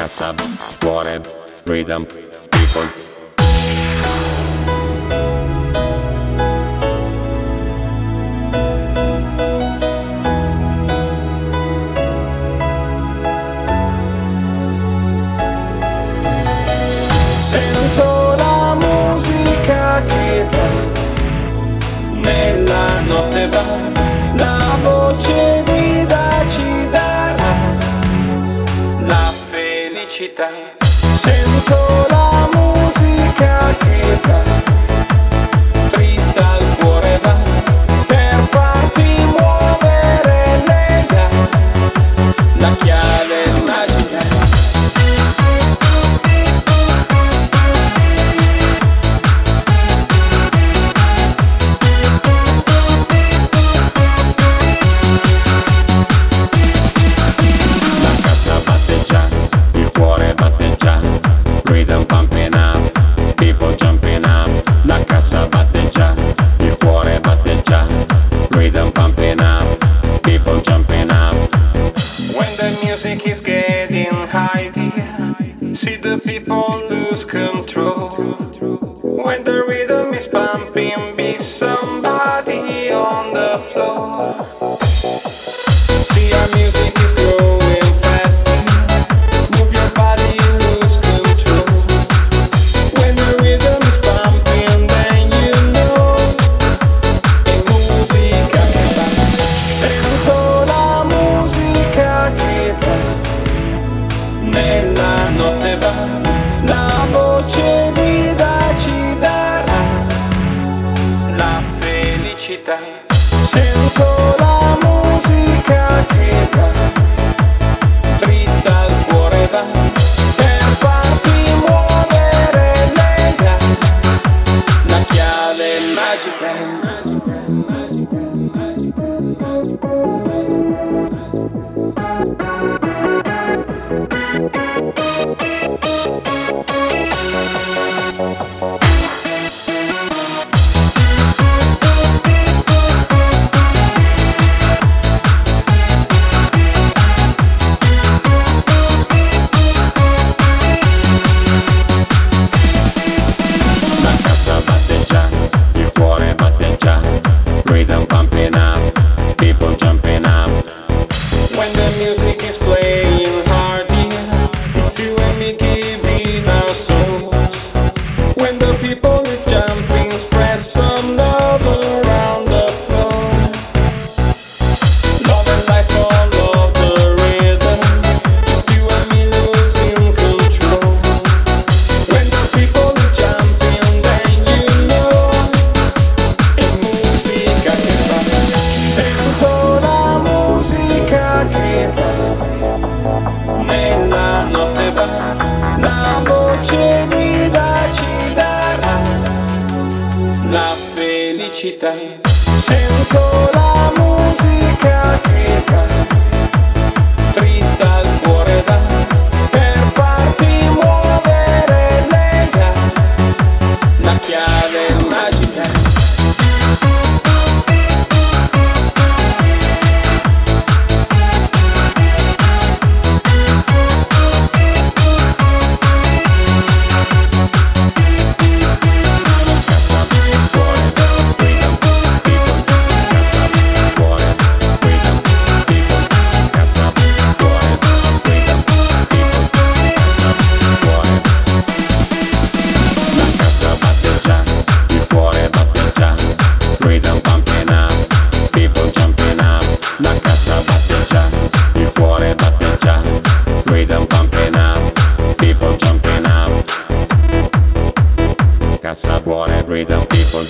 casa, cuore, freedom, people. Sento la musica che va, nella notte va. See the people lose control. When the rhythm is pumping, be somebody on the floor. mensaje una voce guida ci darà la felicità. Read out people.